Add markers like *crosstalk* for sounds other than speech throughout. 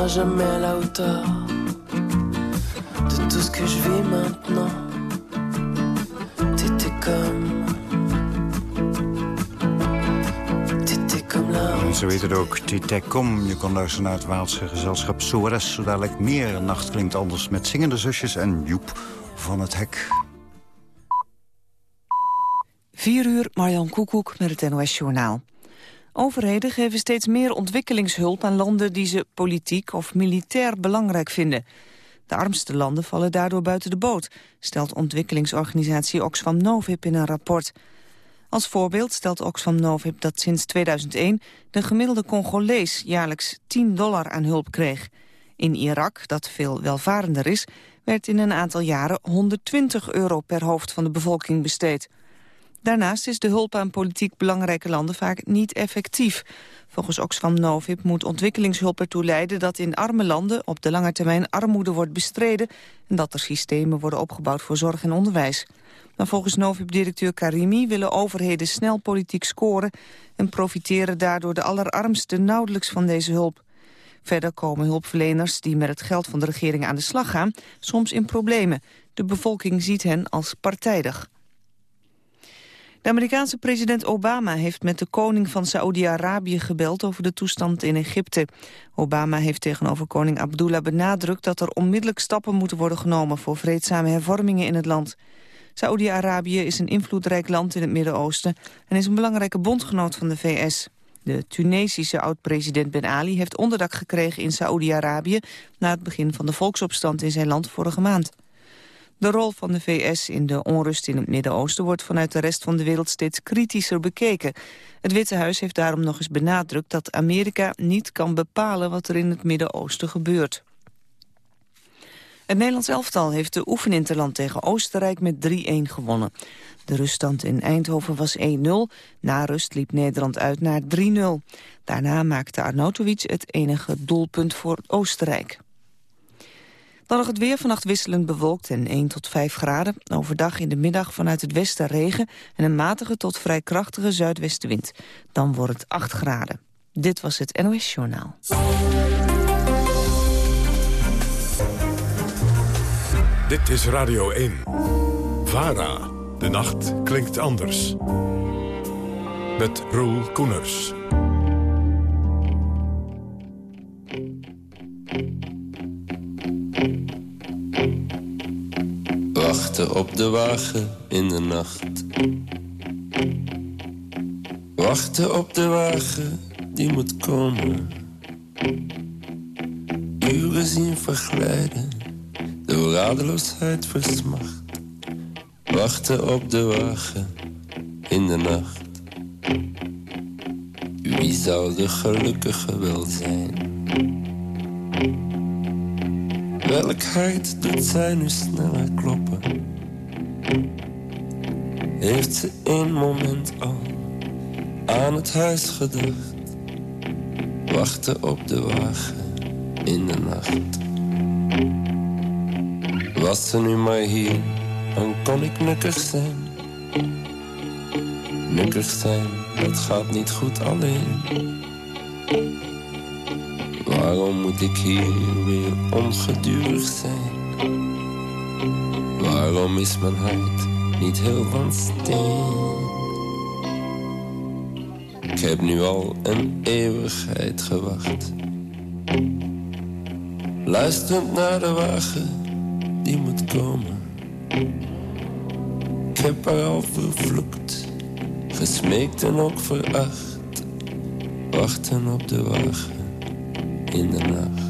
sera jamais à la hauteur de tout ce que je vis maintenant. T'étais comme. T'étais comme la. Zo heet het ook, Titekom. Je kon luisteren naar het Waalse gezelschap Soares. Zo dadelijk meer. Nacht klinkt anders met zingende zusjes en Joep van het Hek. 4 uur, Marjan Koekoek met het NOS Journaal. Overheden geven steeds meer ontwikkelingshulp aan landen die ze politiek of militair belangrijk vinden. De armste landen vallen daardoor buiten de boot, stelt ontwikkelingsorganisatie Oxfam Novib in een rapport. Als voorbeeld stelt Oxfam Novib dat sinds 2001 de gemiddelde Congolees jaarlijks 10 dollar aan hulp kreeg. In Irak, dat veel welvarender is, werd in een aantal jaren 120 euro per hoofd van de bevolking besteed. Daarnaast is de hulp aan politiek belangrijke landen vaak niet effectief. Volgens Oxfam Novib moet ontwikkelingshulp ertoe leiden dat in arme landen op de lange termijn armoede wordt bestreden en dat er systemen worden opgebouwd voor zorg en onderwijs. Maar volgens Novib-directeur Karimi willen overheden snel politiek scoren en profiteren daardoor de allerarmsten nauwelijks van deze hulp. Verder komen hulpverleners die met het geld van de regering aan de slag gaan soms in problemen. De bevolking ziet hen als partijdig. De Amerikaanse president Obama heeft met de koning van Saoedi-Arabië gebeld over de toestand in Egypte. Obama heeft tegenover koning Abdullah benadrukt dat er onmiddellijk stappen moeten worden genomen voor vreedzame hervormingen in het land. Saoedi-Arabië is een invloedrijk land in het Midden-Oosten en is een belangrijke bondgenoot van de VS. De Tunesische oud-president Ben Ali heeft onderdak gekregen in Saoedi-Arabië na het begin van de volksopstand in zijn land vorige maand. De rol van de VS in de onrust in het Midden-Oosten wordt vanuit de rest van de wereld steeds kritischer bekeken. Het Witte Huis heeft daarom nog eens benadrukt dat Amerika niet kan bepalen wat er in het Midden-Oosten gebeurt. Het Nederlands elftal heeft de oefeninterland tegen Oostenrijk met 3-1 gewonnen. De ruststand in Eindhoven was 1-0. Na rust liep Nederland uit naar 3-0. Daarna maakte Arnautovic het enige doelpunt voor Oostenrijk. Dan nog het weer vannacht wisselend bewolkt en 1 tot 5 graden. Overdag in de middag vanuit het westen regen en een matige tot vrij krachtige zuidwestenwind. Dan wordt het 8 graden. Dit was het NOS Journaal. Dit is Radio 1. VARA. De nacht klinkt anders. Met Roel Koeners. Wachten op de wagen in de nacht. Wachten op de wagen die moet komen. Uren zien verglijden, door radeloosheid versmacht. Wachten op de wagen in de nacht. Wie zou de gelukkige wel zijn? Welk hart doet zij nu sneller kloppen? Heeft ze een moment al aan het huis gedacht? Wachten op de wagen in de nacht. Was ze nu maar hier, dan kon ik nukkig zijn. Nukkig zijn, dat gaat niet goed alleen. Waarom moet ik hier weer ongedurig zijn? Waarom is mijn hart niet heel van steen? Ik heb nu al een eeuwigheid gewacht. Luisterend naar de wagen die moet komen. Ik heb haar al vervloekt, gesmeekt en ook veracht. Wachten op de wagen in de nacht.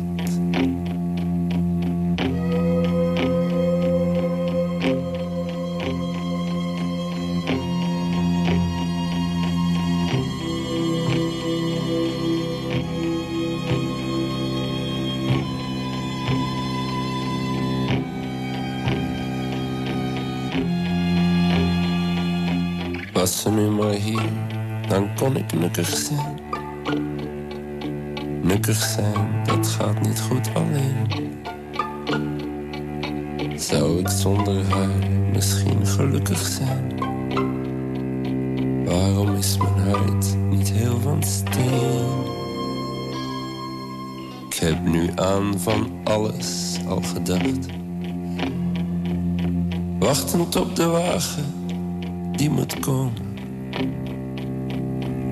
Was ze nu maar hier, dan kon ik nukkig zijn. Nukkig zijn, dat gaat niet goed alleen. Zou ik zonder haar misschien gelukkig zijn? Waarom is mijn hart niet heel van steen? Ik heb nu aan van alles al gedacht. Wachtend op de wagen die moet komen.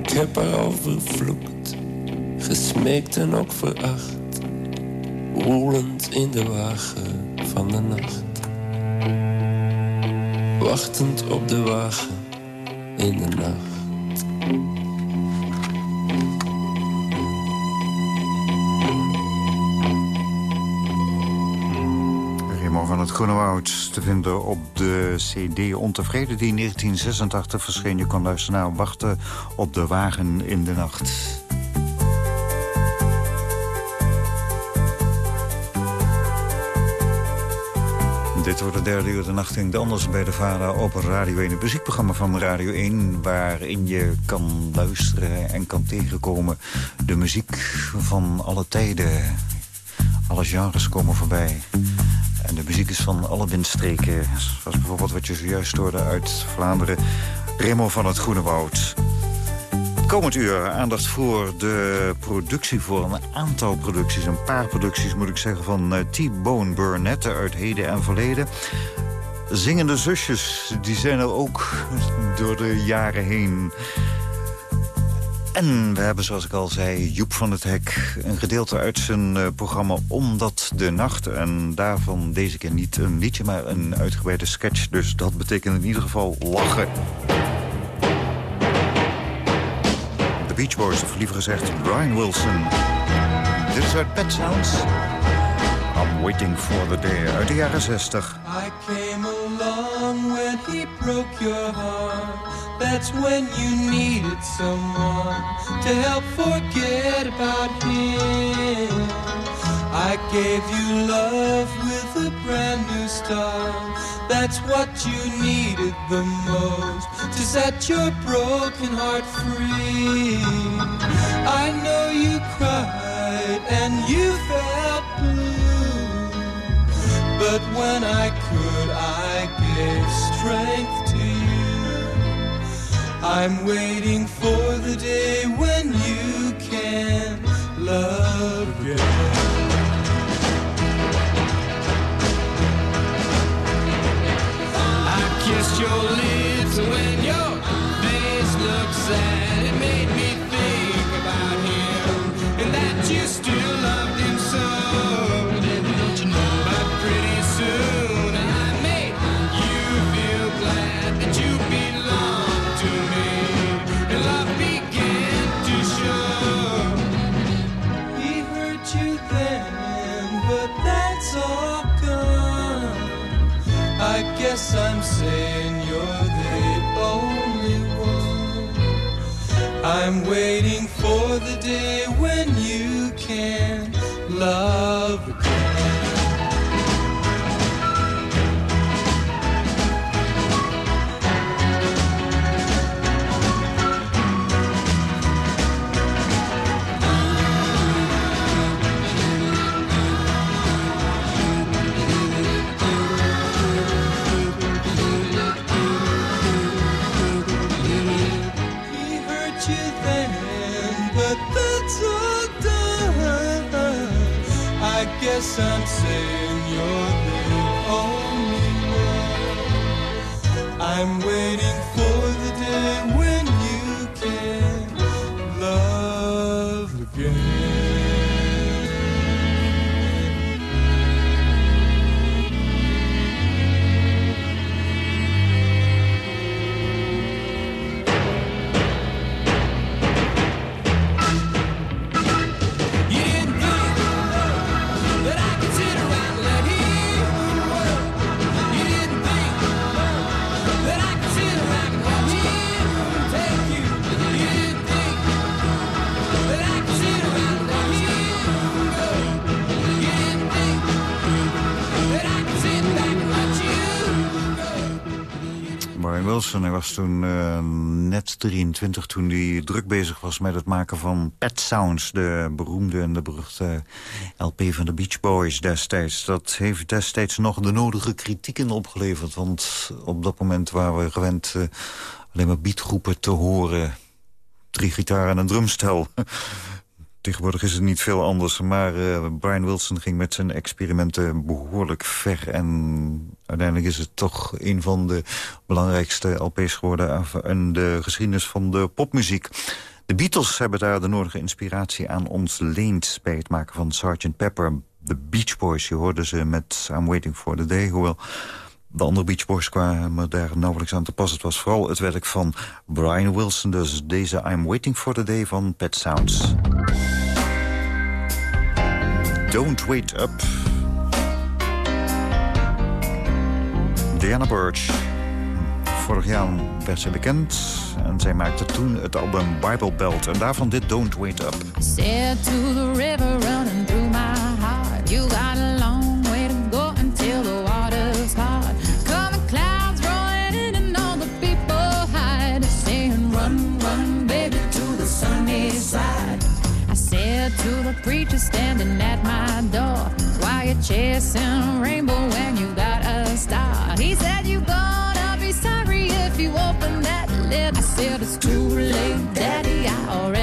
Ik heb haar al vervloekt, gesmeekt en ook veracht. Roelend in de wagen van de nacht. Wachtend op de wagen in de nacht. Remo van het Groene Woud te vinden op de CD Ontevreden... die in 1986 verscheen. Je kon luisteren naar Wachten op de wagen in de nacht. Dit wordt de derde uur de nacht klinkt anders bij de Vader op Radio 1. Het muziekprogramma van Radio 1 waarin je kan luisteren en kan tegenkomen. De muziek van alle tijden. Alle genres komen voorbij. En de muziek is van alle windstreken. Zoals bijvoorbeeld wat je zojuist hoorde uit Vlaanderen. Remo van het Groene Woud. Komend uur aandacht voor de productie, voor een aantal producties. Een paar producties moet ik zeggen van uh, T-Bone Burnett uit heden en verleden. Zingende zusjes, die zijn er ook door de jaren heen. En we hebben, zoals ik al zei, Joep van het Hek... een gedeelte uit zijn uh, programma Omdat de Nacht. En daarvan deze keer niet een liedje, maar een uitgebreide sketch. Dus dat betekent in ieder geval lachen. Beach Boys, of liever gezegd Brian Wilson. Dit is uit Pet Sounds. I'm waiting for the day, uit de jaren 60. I came along when he broke your heart. That's when you needed someone to help forget about him. I gave you love with a brand new start. That's what you needed the most to set your broken heart free. I know you cried and you felt blue. But when I could, I gave strength to you. I'm waiting for the day when you can love you still loved him I'm waiting for the day Hij was toen eh, net 23 toen hij druk bezig was met het maken van Pet Sounds. De beroemde en de beruchte LP van de Beach Boys destijds. Dat heeft destijds nog de nodige kritieken opgeleverd. Want op dat moment waren we gewend eh, alleen maar beatgroepen te horen. Drie gitaren en een drumstel. *laughs* Tegenwoordig is het niet veel anders, maar uh, Brian Wilson ging met zijn experimenten behoorlijk ver. En uiteindelijk is het toch een van de belangrijkste LP's geworden in de geschiedenis van de popmuziek. De Beatles hebben daar de nodige inspiratie aan ontleend bij het maken van Sgt. Pepper. De Beach Boys, je hoorde ze met I'm Waiting for the Day, hoewel... De andere Beach Boys kwamen daar nauwelijks aan te pas. Het was vooral het werk van Brian Wilson. Dus deze I'm Waiting for the Day van Pet Sounds. Don't Wait Up. Diana Birch. Vorig jaar werd ze bekend. En zij maakte toen het album Bible Belt. En daarvan dit Don't Wait Up. To through my heart. You preacher standing at my door. Why you chasing a rainbow when you got a star? He said you gonna be sorry if you open that lid. I said it's too late, daddy, I already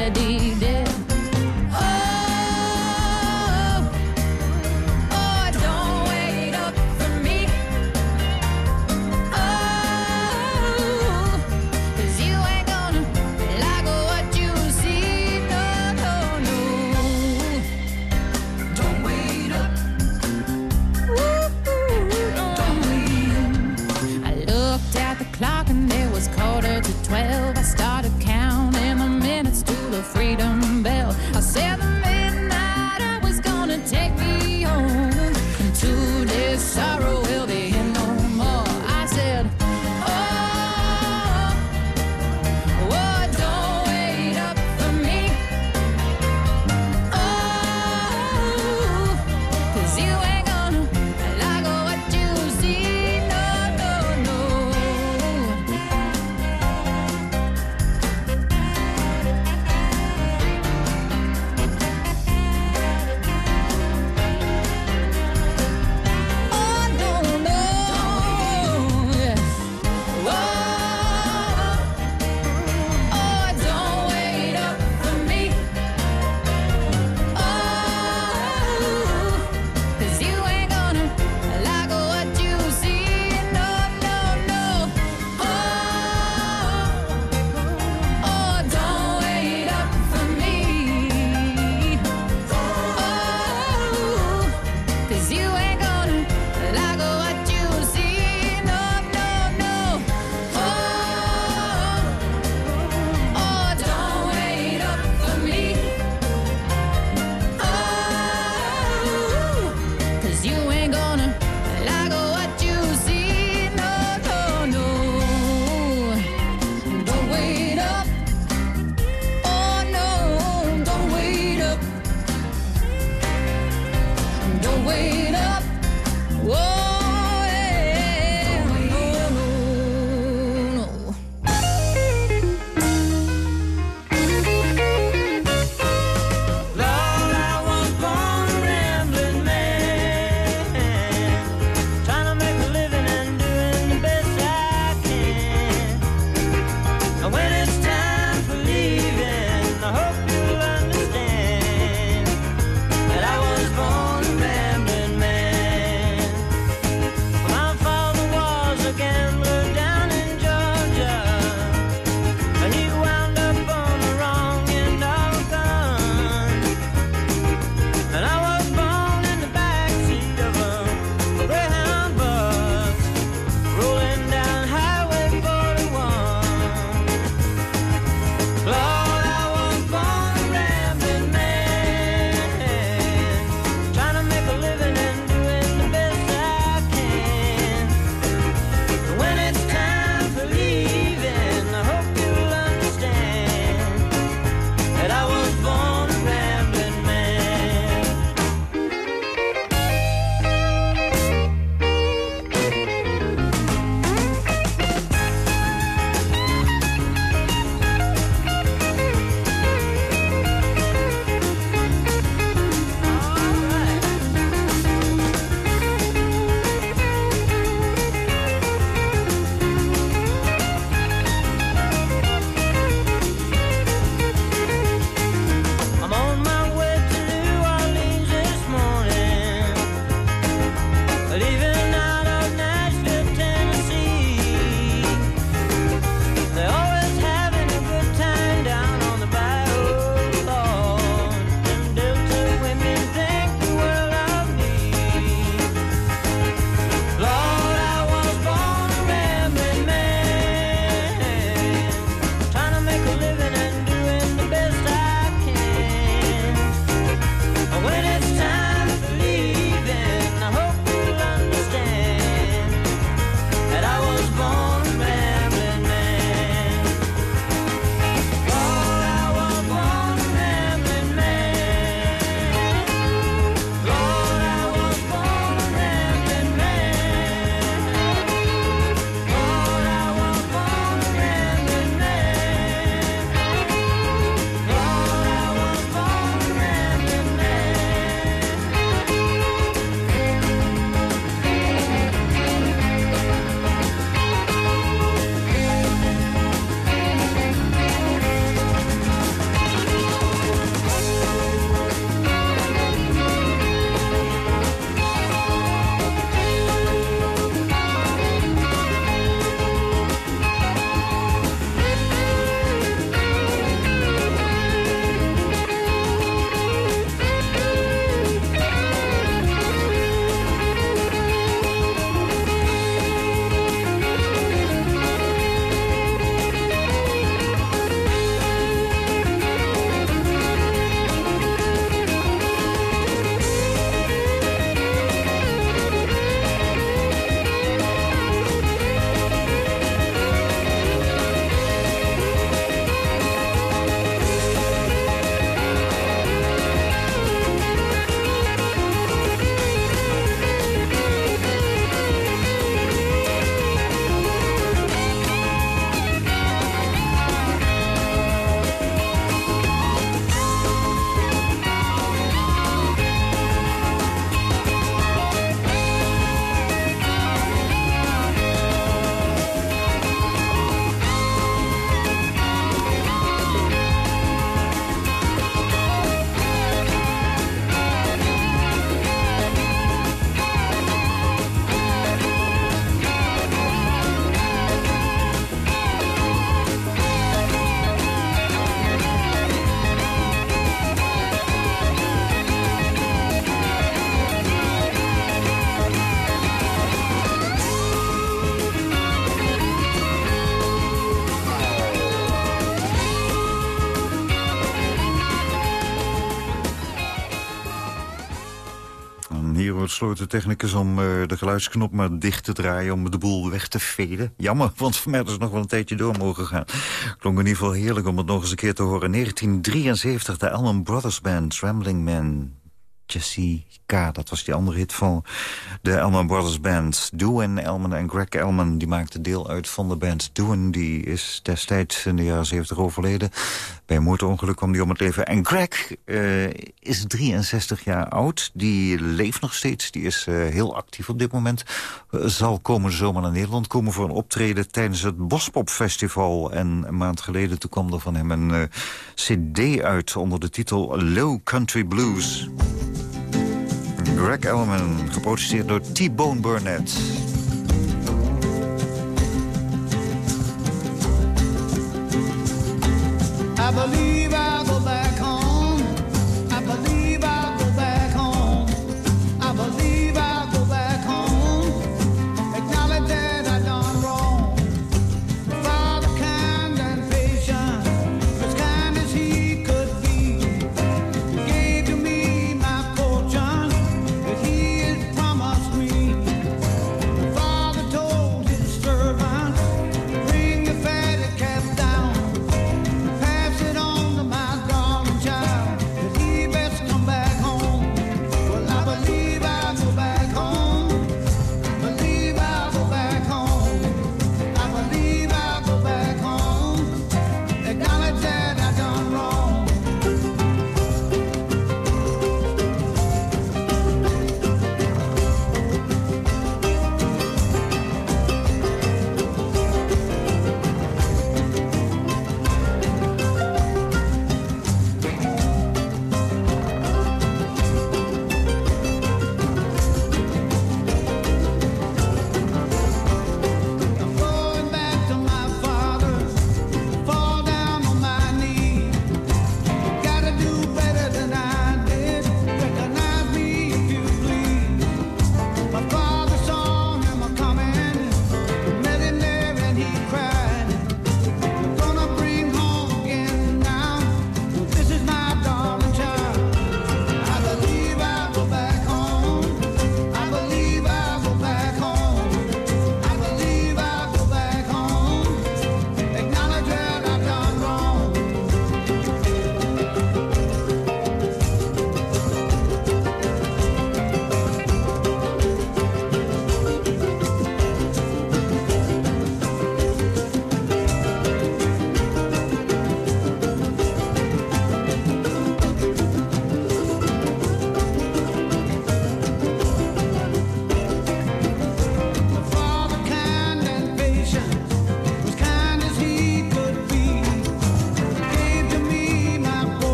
de technicus om eh, de geluidsknop maar dicht te draaien... om de boel weg te veden. Jammer, *laughs* want voor mij is nog wel een tijdje door mogen gaan. Klonk in ieder geval heerlijk om het nog eens een keer te horen. 1973, de Allman Brothers Band, Trembling Man. Jessica, dat was die andere hit van de Elman Brothers Band. Doohan Elman en Greg Elman die maakten deel uit van de band. Doohan die is destijds in de jaren 70 overleden. Bij een motorongeluk kwam hij om het leven. En Greg uh, is 63 jaar oud. Die leeft nog steeds. Die is uh, heel actief op dit moment. Uh, zal komende zomer naar Nederland komen voor een optreden... tijdens het Bospop Festival. En een maand geleden toen kwam er van hem een cd uit... onder de titel Low Country Blues. Greg Elman, geproduceerd door T-Bone Burnett. I believe I'll go back home.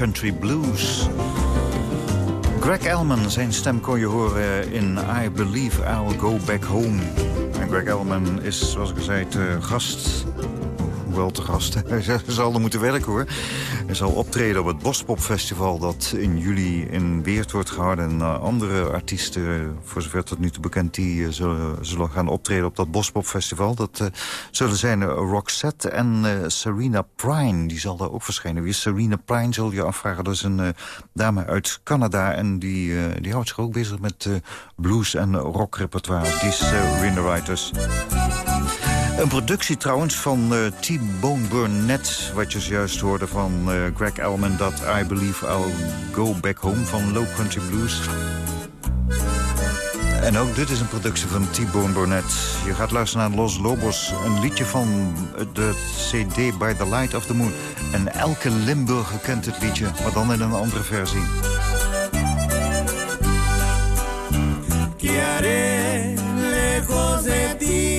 Country Blues. Greg Elman, zijn stem kon je horen in I Believe I'll Go Back Home. En Greg Elman is, zoals ik al zei, te gast. Wel te gast. *laughs* Hij zal er moeten werken hoor. Hij zal optreden op het Bospop Festival... dat in juli in Weert wordt gehouden. En eh, andere artiesten, voor zover tot nu toe bekend... die eh, zullen, zullen gaan optreden op dat Bospop Festival. Dat eh, zullen zijn Roxette en Serena Prine. Die zal daar ook verschijnen. Wie is Serena Prine, zul je afvragen. Dat is een dame uit Canada. En die, die houdt zich ook bezig met blues- en rockrepertoire. Die is uh, Writers. Een productie trouwens van eh, T-Bone Burnett... wat je zojuist hoorde van eh, Greg Elman... dat I Believe I'll Go Back Home van Low Country Blues. En ook dit is een productie van T-Bone Burnett. Je gaat luisteren naar Los Lobos, een liedje van de CD By the Light of the Moon. En elke Limburger kent het liedje, maar dan in een andere versie. lejos de ti,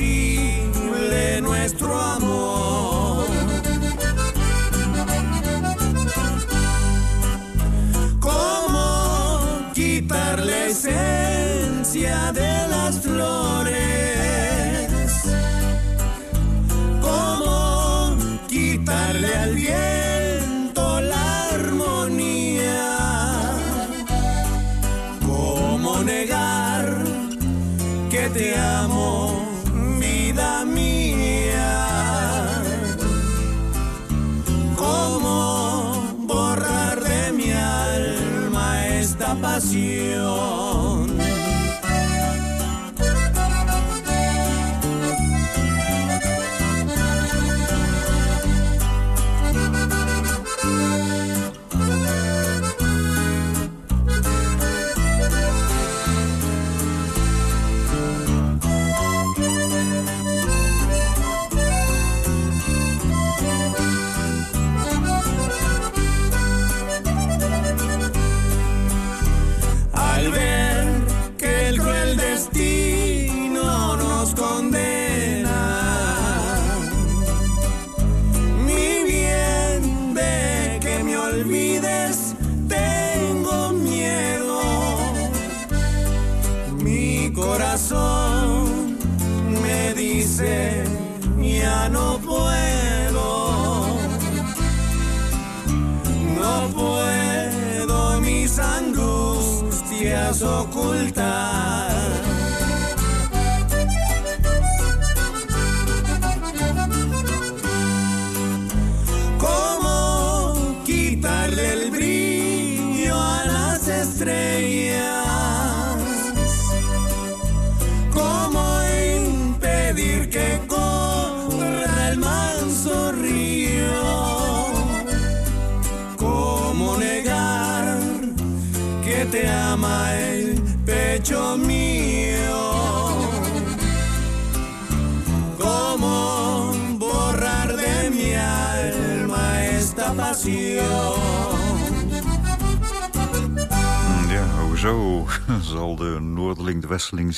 imposible nuestro amor.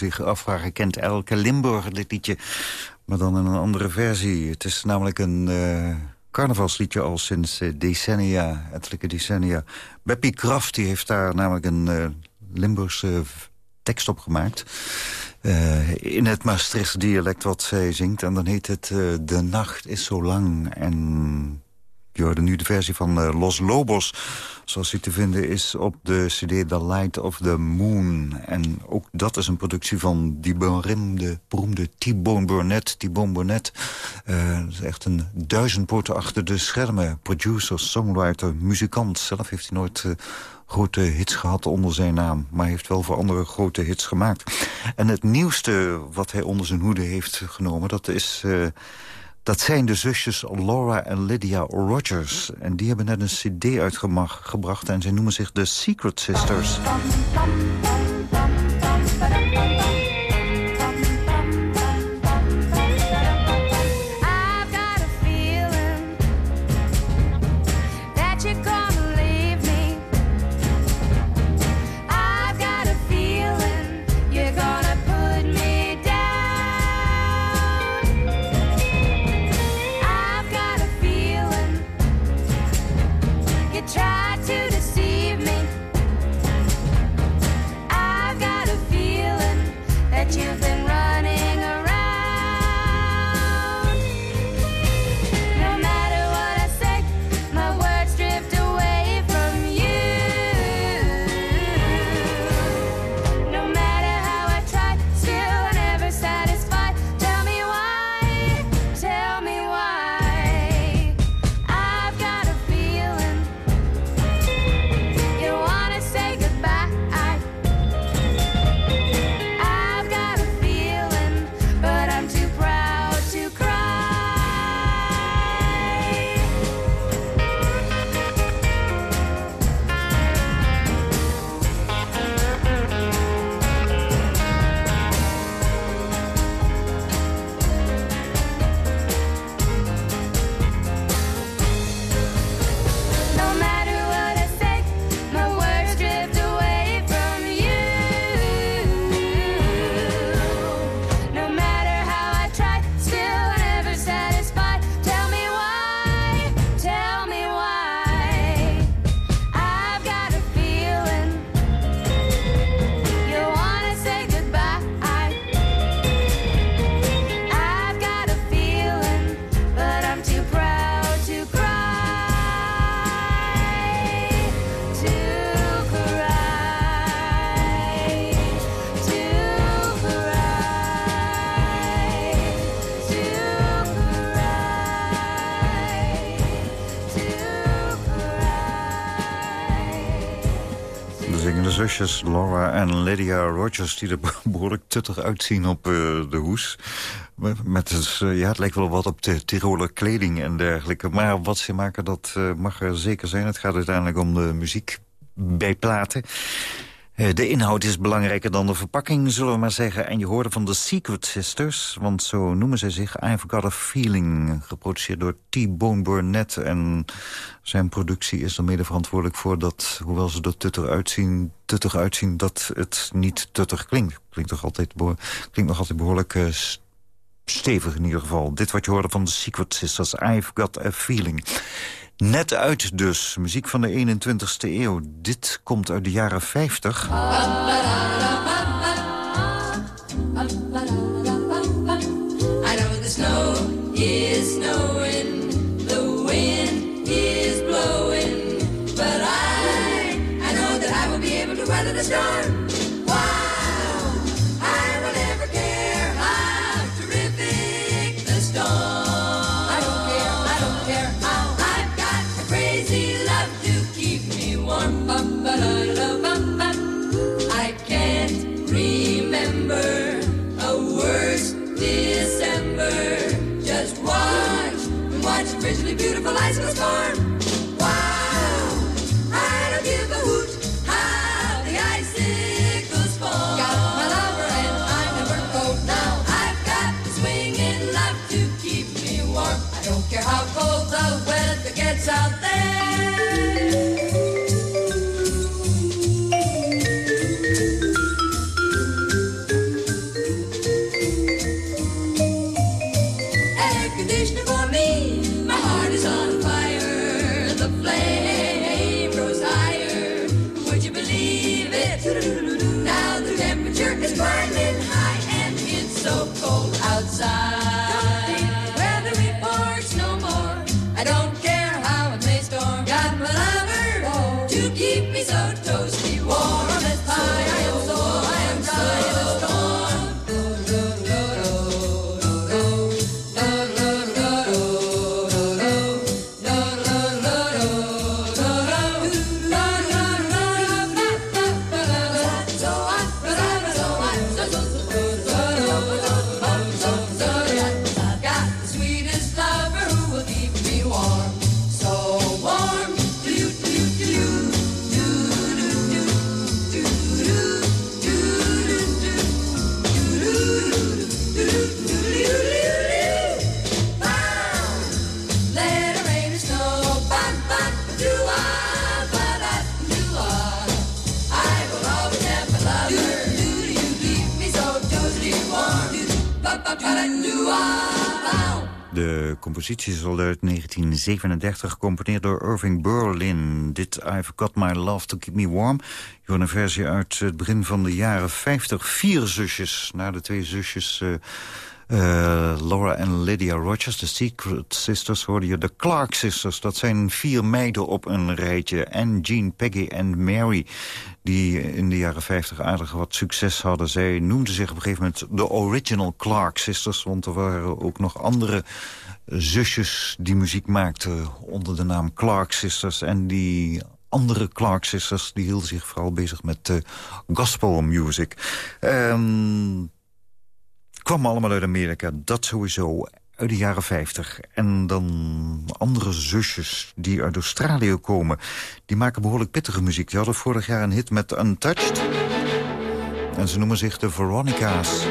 Zich afvragen... kent elke Limburger dit liedje, maar dan in een andere versie. Het is namelijk een eh, carnavalsliedje al sinds eh, decennia, ettelijke decennia. Beppie Kraft die heeft daar namelijk een eh, Limburgse tekst op gemaakt... In het Maastrichtse dialect wat zij zingt. En dan heet het De nacht is zo lang. En je hoorde nu de versie van eh, Los Lobos. Zoals die te vinden is op de cd The Light of the Moon. En ook dat is een productie van die beroemde, beroemde T-Bone Burnett. T-Bone Burnett eh, is echt een duizendpoten achter de schermen. Producer, songwriter, muzikant. Zelf heeft hij nooit... eh, grote hits gehad onder zijn naam. Maar heeft wel voor andere grote hits gemaakt. En het nieuwste wat hij onder zijn hoede heeft genomen... dat, is, dat zijn de zusjes Laura en Lydia Rogers. En die hebben net een cd uitgebracht... en zij noemen zich de Secret Sisters. Laura en Lydia Rogers... die er *laughs* behoorlijk tuttig uitzien op uh, de hoes. Met het, uh, ja, het lijkt wel wat op de Tiroler kleding en dergelijke. Maar wat ze maken, dat uh, mag er zeker zijn. Het gaat uiteindelijk om de muziek bij platen. Eh, de inhoud is belangrijker dan de verpakking, zullen we maar zeggen. En je hoorde van de Secret Sisters, want zo noemen zij zich... I've Got a Feeling, geproduceerd door T-Bone Burnett. En zijn productie is er mede verantwoordelijk voor dat... hoewel ze er tuttig uitzien, uitzien dat het niet tuttig klinkt. Klinkt, toch altijd, klinkt nog altijd behoorlijk uh, stevig in ieder geval. Dit wat je hoorde van de Secret Sisters, I've Got a Feeling... Net uit dus, muziek van de 21ste eeuw. Dit komt uit de jaren 50. storm. Beautiful ice was formed. Compositie is al uit 1937, gecomponeerd door Irving Berlin. Dit I've Got My Love To Keep Me Warm. Een versie uit het begin van de jaren 50. Vier zusjes, na de twee zusjes... Uh, uh, Laura en Lydia Rogers, de Secret Sisters, hoorde je de Clark Sisters. Dat zijn vier meiden op een rijtje. En Jean, Peggy en Mary, die in de jaren 50 aardig wat succes hadden. Zij noemden zich op een gegeven moment de Original Clark Sisters... want er waren ook nog andere zusjes die muziek maakten onder de naam Clark Sisters. En die andere Clark Sisters die hielden zich vooral bezig met uh, gospel music. Um, kwam allemaal uit Amerika, dat sowieso uit de jaren 50. En dan andere zusjes die uit Australië komen. Die maken behoorlijk pittige muziek. Die hadden vorig jaar een hit met Untouched. En ze noemen zich de Veronica's.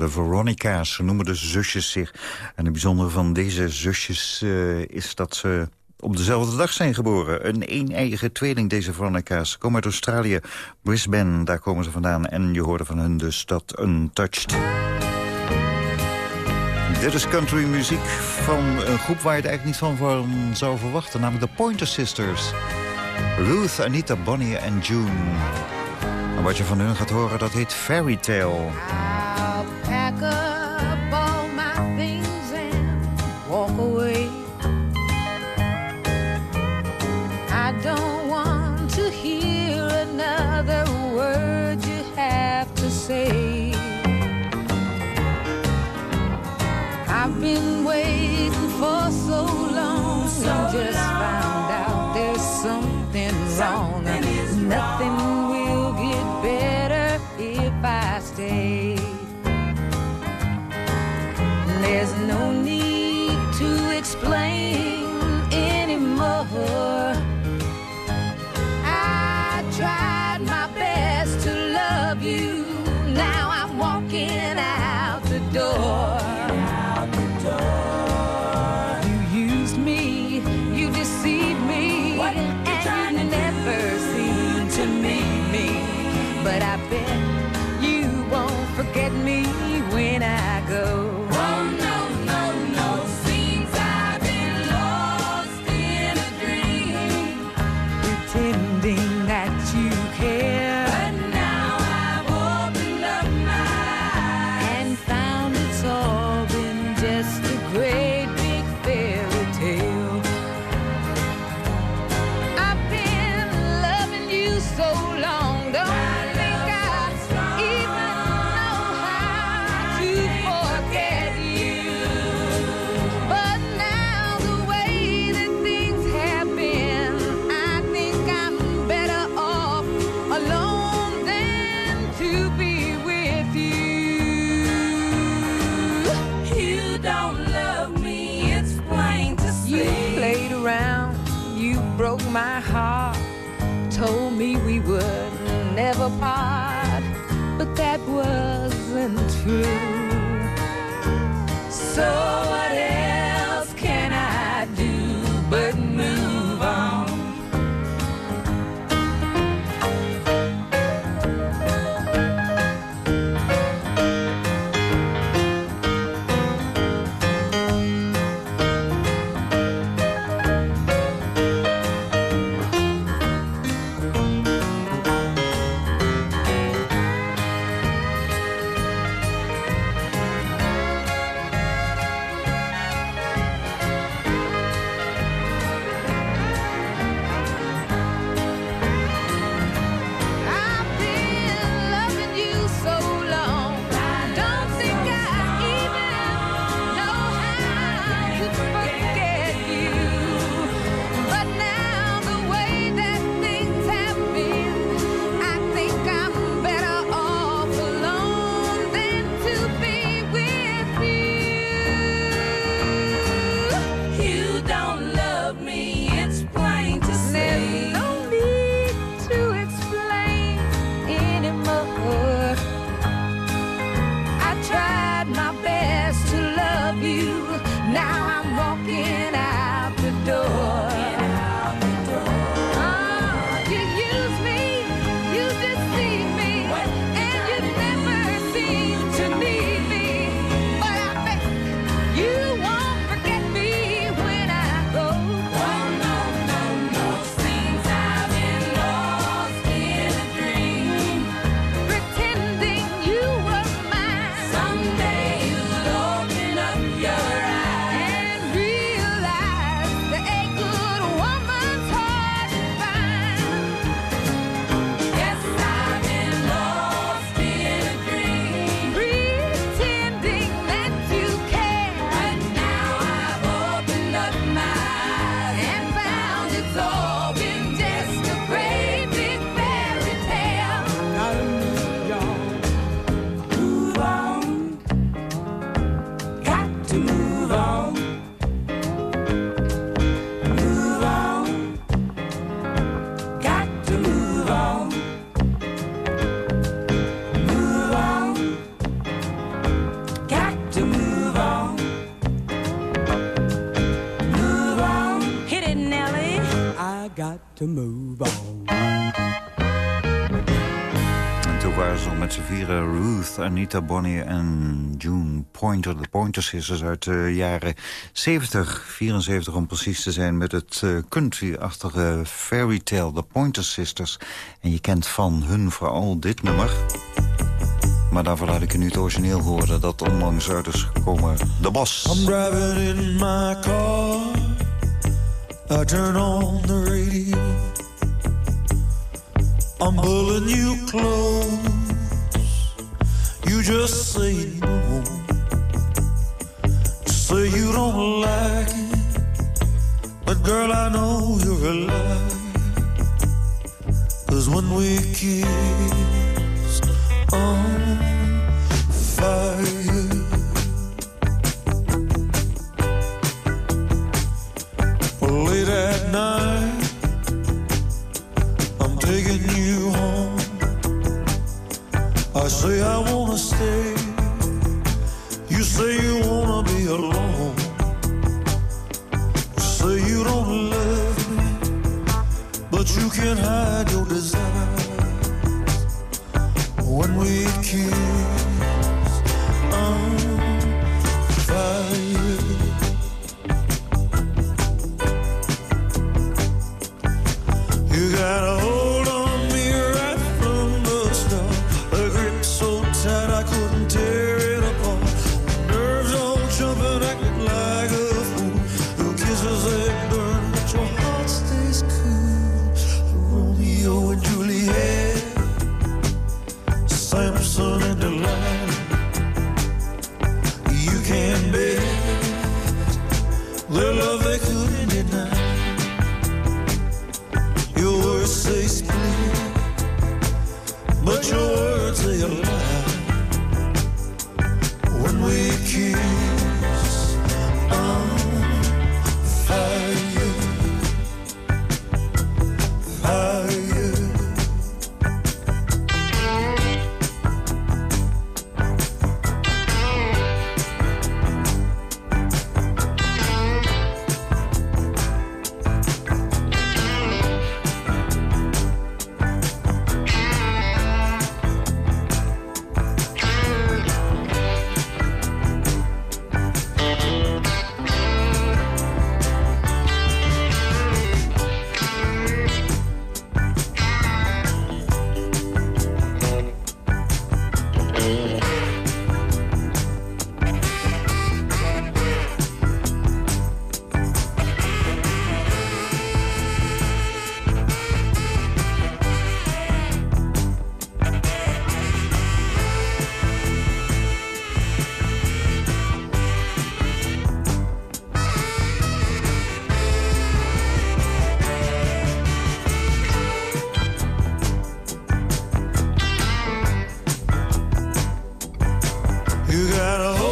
de Veronica's. Ze noemen de zusjes zich. En het bijzondere van deze zusjes eh, is dat ze op dezelfde dag zijn geboren. Een een-eigen tweeling, deze Veronica's. Ze komen uit Australië, Brisbane, daar komen ze vandaan. En je hoorde van hun dus dat Untouched. Dit is country muziek van een groep waar je het eigenlijk niet van, zou verwachten. Namelijk de Pointer Sisters. Ruth, Anita, Bonnie en June. En wat je van hun gaat horen, dat heet Fairy Tale. say I've been waiting for so long so and just long. found out there's something, something wrong. Nothing wrong. will get better if I stay. To move on. En toen waren ze al met z'n vieren Ruth, Anita Bonnie en June Pointer. De Pointer Sisters uit de jaren 70, 74 om precies te zijn... met het uh, country-achtige fairy tale, de Pointer Sisters. En je kent van hun vooral dit nummer... Maar daarvoor laat ik je nu het origineel horen dat onlangs uit is gekomen. De Bos. I'm driving in my car. I turn on the radio. I'm pulling you close. You just say no. Say you don't like it. But girl, I know you're a liar. Cause when we kiss, on fire. Say I wanna stay. You say you wanna be alone. You say you don't love me, but you can't hide your desire when we kiss You got a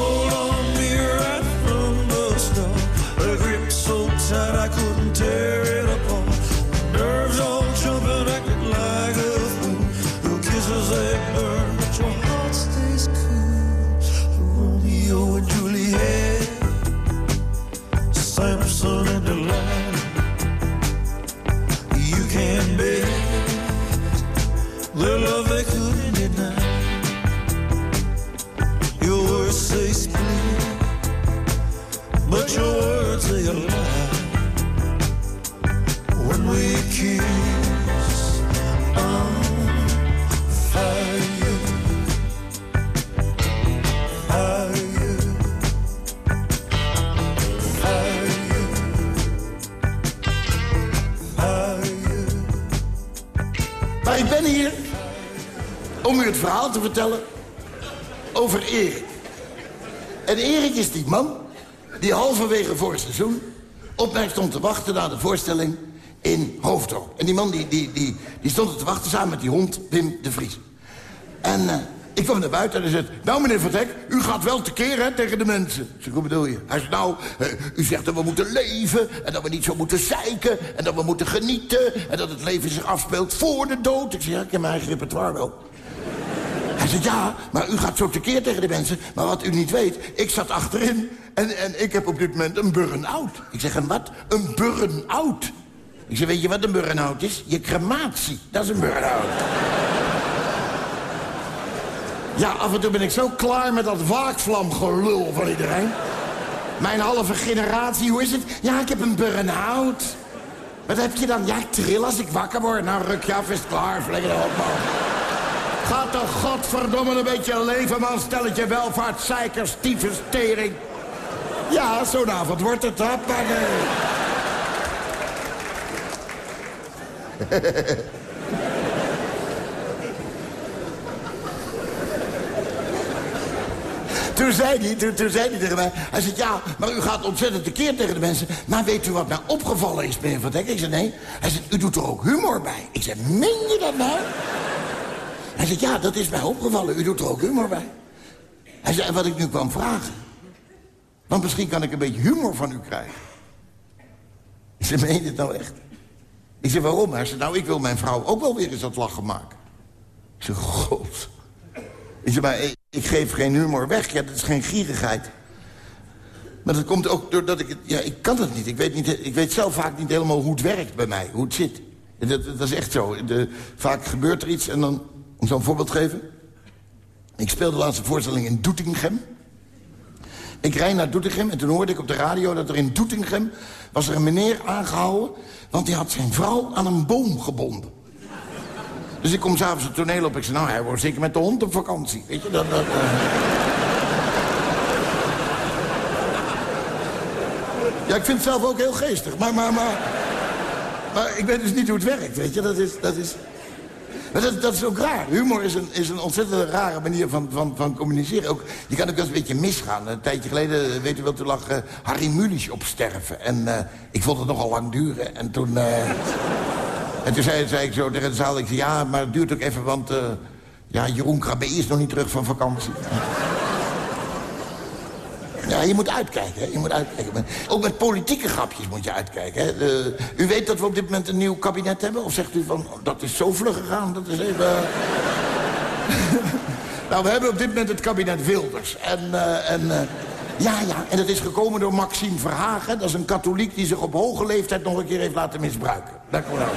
man die halverwege vorig seizoen op mij stond te wachten na de voorstelling in Hoofddorp. En die man die, die, die, die stond te wachten samen met die hond Wim de Vries. En eh, ik kwam naar buiten en hij zei... Nou, meneer Vertek, u gaat wel tekeer hè, tegen de mensen. Ik zeg, hoe bedoel je? Hij zei, nou, eh, u zegt dat we moeten leven... en dat we niet zo moeten zeiken... en dat we moeten genieten... en dat het leven zich afspeelt voor de dood. Ik zeg, ja, ik heb mijn eigen repertoire wel. Hij zegt, ja, maar u gaat zo tekeer tegen de mensen. Maar wat u niet weet, ik zat achterin... en, en ik heb op dit moment een burn-out. Ik zeg, een wat? Een burn-out. Ik zei, weet je wat een burn-out is? Je crematie, dat is een burn-out. Ja, af en toe ben ik zo klaar met dat waakvlamgelul van iedereen. Mijn halve generatie, hoe is het? Ja, ik heb een burn-out. Wat heb je dan? Ja, ik tril als ik wakker word. Nou, ruk je af, is het klaar. Flikker erop, man. Gaat toch godverdomme een beetje leven, man. Stel het je welvaart, zeikers, tyfus, tering. Ja, zo'n avond wordt het, hè, maar... *laughs* Toen zei hij, toen, toen zei hij tegen mij, hij zegt, ja, maar u gaat ontzettend tekeer tegen de mensen. Maar weet u wat mij opgevallen is, meneer Van Dek? Ik zei, nee. Hij zegt, u doet er ook humor bij. Ik zei, meen je dat nou? Hij zegt, ja, dat is mij opgevallen. U doet er ook humor bij. Hij zei, en wat ik nu kwam vragen. Want misschien kan ik een beetje humor van u krijgen. Ik zei, meen je dit nou echt? Ik zei, waarom? Hij zei, nou, ik wil mijn vrouw ook wel weer eens het lachen maken. Ik zei, god. Ik zei, maar ik, geef geen humor weg. Ja, dat is geen gierigheid. Maar dat komt ook doordat ik het... Ja, ik kan het niet. Ik weet, niet, ik weet zelf vaak niet helemaal hoe het werkt bij mij. Hoe het zit. Dat, dat is echt zo. De, vaak gebeurt er iets en dan... Ik zal een voorbeeld geven. Ik speelde de laatste voorstelling in Doetinchem. Ik rijd naar Doetinchem en toen hoorde ik op de radio... dat er in Doetinchem was er een meneer aangehouden... want die had zijn vrouw aan een boom gebonden. Dus ik kom s'avonds het toneel op. Ik zeg, nou, hij wordt zeker met de hond op vakantie. Weet je, eh. Ja, ik vind het zelf ook heel geestig. Maar, maar, maar... Maar ik weet dus niet hoe het werkt, weet je. Dat is... Dat is... Dat, dat is ook raar. Humor is een, is een ontzettend rare manier van, van, van communiceren. Ook, je kan ook wel eens een beetje misgaan. Een tijdje geleden, weet u wel, toen lag eh, Harry Mulisch op sterven. En eh, ik vond het nogal lang duren. En toen... eh, en toen zei, zei ik zo tegen de zaal, ik ja, maar het duurt ook even, want... eh, ja, Jeroen Krabbe is nog niet terug van vakantie. Ja, je moet uitkijken, je moet uitkijken. Ook met politieke grapjes moet je uitkijken. Hè? De- u weet dat we op dit moment een nieuw kabinet hebben? Of zegt u van, oh, dat is zo vlug gegaan, dat is even... *laughs* nou, we hebben op dit moment het kabinet Wilders. En, eh, en eh, ja, ja, en dat is gekomen door Maxime Verhagen. Dat is een katholiek die zich op hoge leeftijd nog een keer heeft laten misbruiken. Daar komt nou.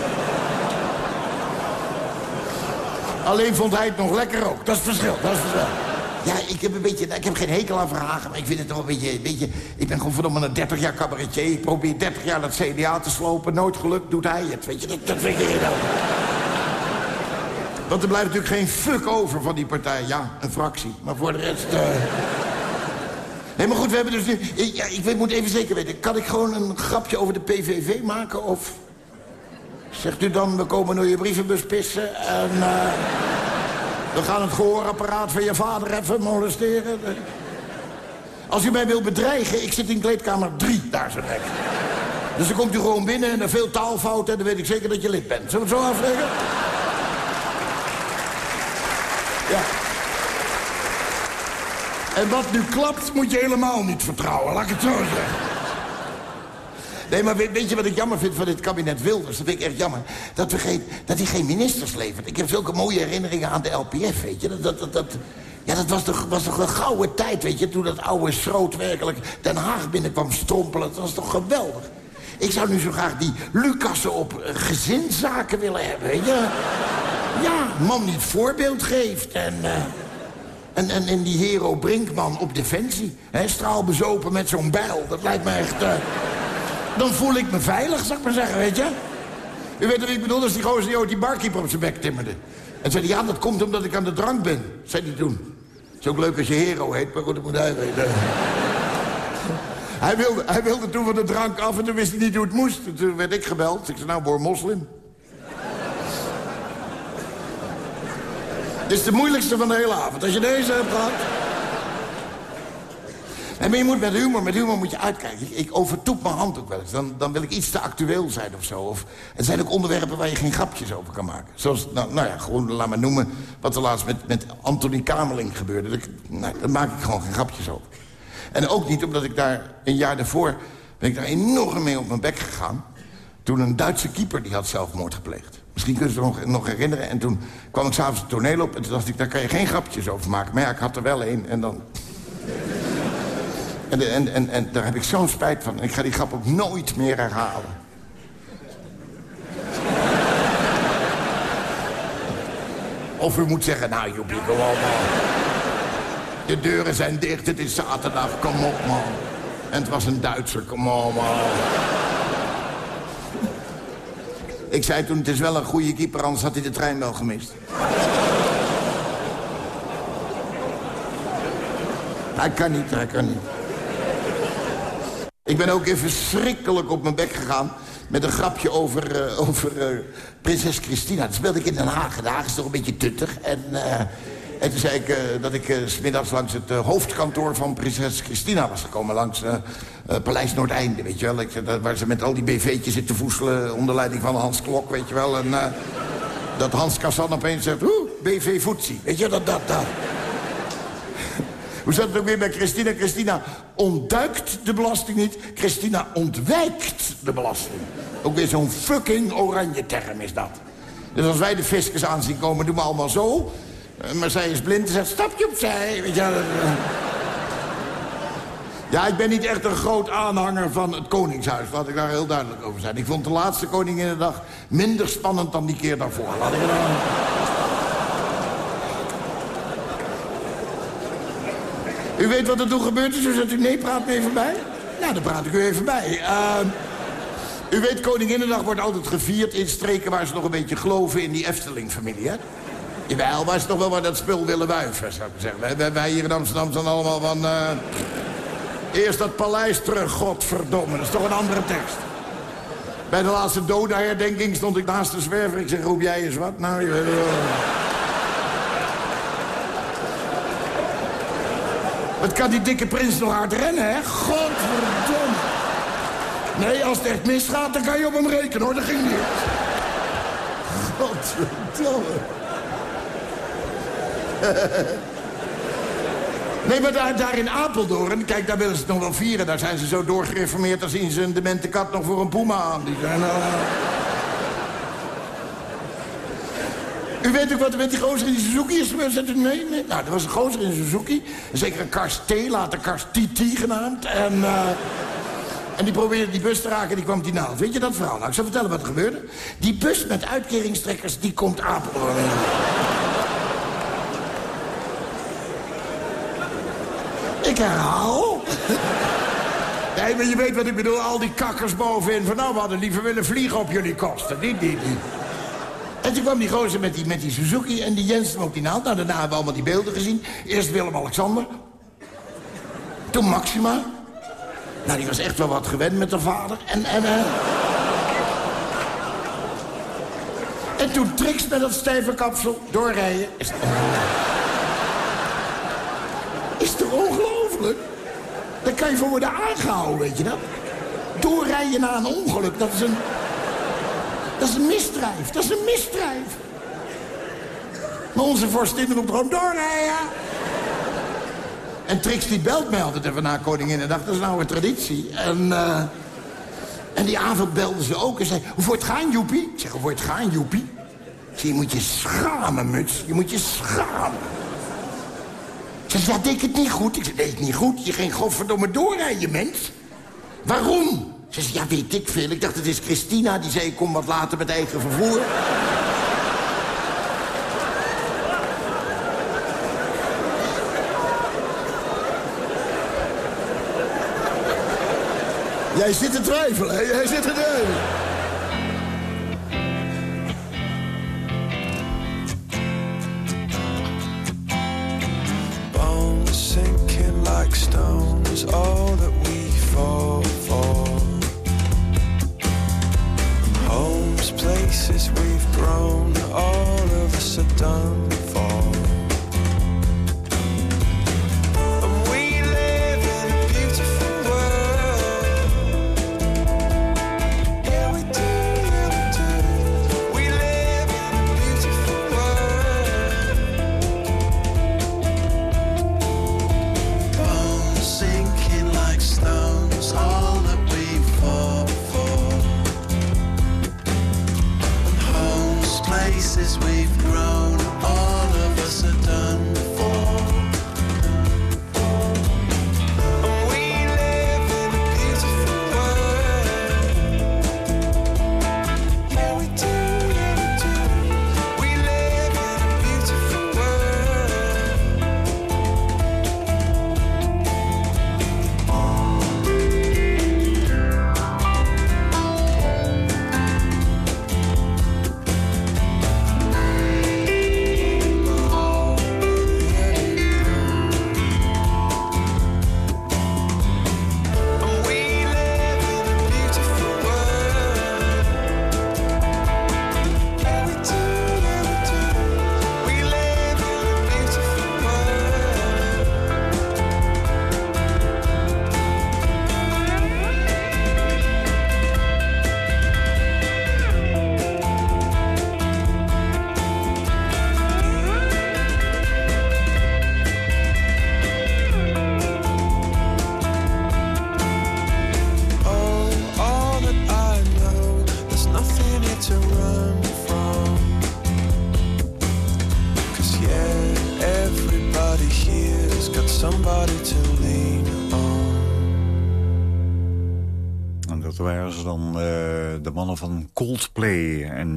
Alleen vond hij het nog lekker ook. Dat is het verschil, dat is het verschil. Ja, ik heb, een beetje, ik heb geen hekel aan Verhagen, maar ik vind het toch een beetje... Een beetje ik ben gewoon verdomme een 30 jaar cabaretier. Ik probeer 30 jaar dat CDA te slopen. Nooit gelukt, doet hij het. Weet je, dat, dat vind ik heel Want er blijft natuurlijk geen fuck over van die partij. Ja, een fractie. Maar voor de rest... eh, Nee, maar goed, we hebben dus nu... Ik, ja, ik moet even zeker weten. Kan ik gewoon een grapje over de PVV maken, of... Zegt u dan, we komen door je brievenbus pissen en... eh, we gaan het gehoorapparaat van je vader even molesteren. Als u mij wil bedreigen, ik zit in kleedkamer 3, daar zo direct. Dus dan komt u gewoon binnen en er veel taalfouten... en dan weet ik zeker dat je lid bent. Zullen we het zo afleggen? Ja. En wat nu klapt, moet je helemaal niet vertrouwen. Laat ik het zo zeggen. Nee, maar weet, je wat ik jammer vind van dit kabinet Wilders? Dat vind ik echt jammer. Dat, we geen, dat hij geen ministers levert. Ik heb zulke mooie herinneringen aan de LPF, weet je. Dat, dat, dat, ja, dat was toch, was toch een gouden tijd, weet je. Toen dat oude schroot werkelijk Den Haag binnenkwam strompelen. Dat was toch geweldig. Ik zou nu zo graag die Lucassen op eh, gezinszaken willen hebben, weet je. Ja, man die het voorbeeld geeft en... eh, en, en, en die hero Brinkman op defensie. Hè, straalbezopen met zo'n bijl. Dat lijkt me echt... eh, dan voel ik me veilig, zou ik maar zeggen, weet je. U weet wat ik bedoel, als die gozer die ooit die barkeeper op zijn bek timmerde. En zei hij, ja, dat komt omdat ik aan de drank ben. Zei hij toen. Het is ook leuk als je hero heet, maar goed, dat moet hij weten. hij, wilde, hij wilde toen van de drank af en toen wist hij niet hoe het moest. En Toen werd ik gebeld. Ik zei, nou, word moslim. Dit is de moeilijkste van de hele avond. Als je deze hebt gehad... En je moet met humor, met humor moet je uitkijken. Ik, ik overtoep mijn hand ook wel eens. Dan, dan wil ik iets te actueel zijn of zo. Of, er zijn ook onderwerpen waar je geen grapjes over kan maken. Zoals, nou, nou ja, gewoon laat maar noemen... wat er laatst met, met Anthony Kamerling gebeurde. Dat, nou, daar maak ik gewoon geen grapjes over. En ook niet omdat ik daar een jaar daarvoor... ben ik daar enorm mee op mijn bek gegaan. Toen een Duitse keeper die had zelfmoord gepleegd. Misschien kunnen ze het nog, nog herinneren. En toen kwam ik s'avonds het toneel op en toen dacht ik... daar kan je geen grapjes over maken. Maar ja, ik had er wel één en dan... En, en, en, en daar heb ik zo'n spijt van. Ik ga die grap ook nooit meer herhalen. Of u moet zeggen, nou joepie, gewoon man. De deuren zijn dicht, het is zaterdag, kom op man. En het was een Duitser, kom op man. Ik zei toen, het is wel een goede keeper, anders had hij de trein wel gemist. Hij kan niet, hij kan niet. Ik ben ook even verschrikkelijk op mijn bek gegaan... met een grapje over, eh, over eh, prinses Christina. Dat speelde ik in Den Haag. Den is toch een beetje tuttig. En, eh, en toen zei ik dat ik s smiddags langs het hoofdkantoor van prinses Christina was gekomen. Langs Paleis Noordeinde, weet je wel. Ik, waar ze met al die BV'tjes zitten voeselen onder leiding van Hans Klok, weet je wel. En dat Hans Kazan opeens zegt, oeh, BV Voetsie. Weet je, dat, dat, dat. *laughs* Hoe zat het ook weer bij Christina? Christina ontduikt de belasting niet. Christina ontwijkt de belasting. Ook weer zo'n fucking oranje term is dat. Dus als wij de fiscus aan zien komen, doen we allemaal zo. Eh, Maar zij is blind en zegt, stapje opzij. Weet je. Ja, ik ben niet echt een groot aanhanger van het Koningshuis. Laat ik daar heel duidelijk over zijn. Ik vond de laatste Koninginnedag minder spannend dan die keer daarvoor. Laat ik U weet wat er toen gebeurd is, dus dat u nee, praat me even bij. Nou, dan praat ik u even bij. Ehm, u weet, Koninginnedag wordt altijd gevierd in streken waar ze nog een beetje geloven in die Efteling-familie, hè? Jawel, waar ze toch wel maar dat spul willen wuiven, zou ik zeggen. Wij, hier in Amsterdam zijn allemaal van... eh, eerst dat paleis terug, godverdomme. Dat is toch een andere tekst. Bij de laatste dodenherdenking stond ik naast de zwerver. Ik zeg, roep jij eens wat? Nou, je weet. Wat kan die dikke prins nog hard rennen, hè? Godverdomme. Nee, als het echt misgaat, dan kan je op hem rekenen, hoor. Dat ging niet. Godverdomme. *laughs* Nee, maar daar, daar in Apeldoorn, kijk, daar willen ze het nog wel vieren. Daar zijn ze zo doorgereformeerd, dan zien ze een demente kat nog voor een puma aan. Die zijn, eh, U weet ook wat er met die gozer in Suzuki is gebeurd? Zet u nee, nee? Nou, er was een gozer in Suzuki. Zeker een Kars T, later Kars TT genaamd. En, eh, en die probeerde die bus te raken en die kwam die naald. Weet je dat verhaal? Nou, ik zal vertellen wat er gebeurde. Die bus met uitkeringstrekkers, die komt in. Ik herhaal. Nee, maar je weet wat ik bedoel. Al die kakkers bovenin. Van nou, we hadden liever willen vliegen op jullie kosten. Die, die, die. En toen kwam die gozer met die, met die Suzuki en die Jensen op die naald. Nou, daarna hebben we allemaal die beelden gezien. Eerst Willem-Alexander. Toen Maxima. Nou, die was echt wel wat gewend met haar vader. En, en, eh, en toen Trix met dat stijve kapsel doorrijden. Is, is toch ongelooflijk? Daar kan je voor worden aangehouden, weet je dat? Doorrijden na een ongeluk, dat is een... Dat is een misdrijf, dat is een misdrijf. Maar onze vorstin roept gewoon doorrijden. En Trix die belt mij altijd even na Koninginnedag, dat is nou een traditie. En, eh, en die avond belde ze ook en zei, hoe voor het gaan, Joepie? Ik zeg, hoe voor het gaan, Joepie? Ik je moet je schamen, muts. Je moet je schamen. Ze zei, ja, deed ik het niet goed? Ik zei, deed ik niet goed? Je ging godverdomme doorrijden, mens. Waarom? Ze zei, ja, weet ik veel. Ik dacht, het is Christina. Die zei, ik kom wat later met eigen vervoer. Jij zit te twijfelen, hè? Jij zit te twijfelen. Done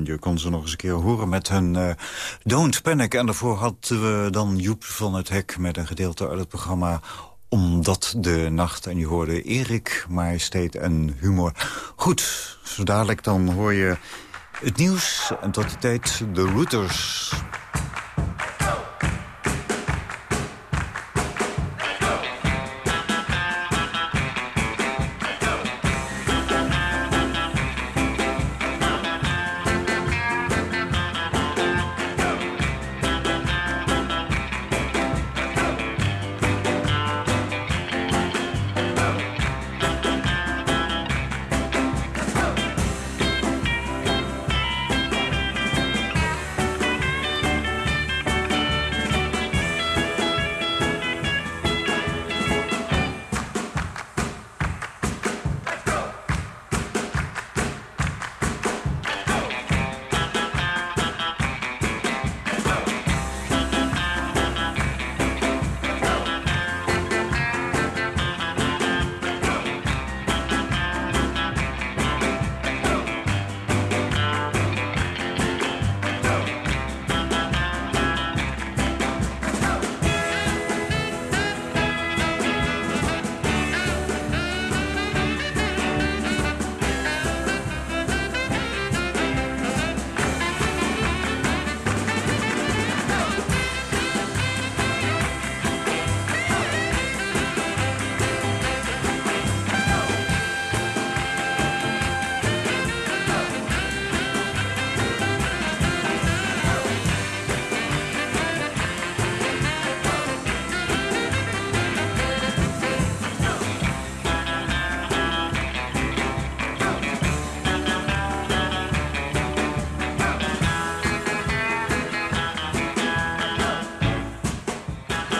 Je kon ze nog eens een keer horen met hun eh, Don't Panic. En daarvoor hadden we dan Joep van het Hek met een gedeelte uit het programma omdat de nacht. En je hoorde Erik, majesteit en humor. Goed, zo dadelijk dan hoor je het nieuws. En tot die tijd de routers.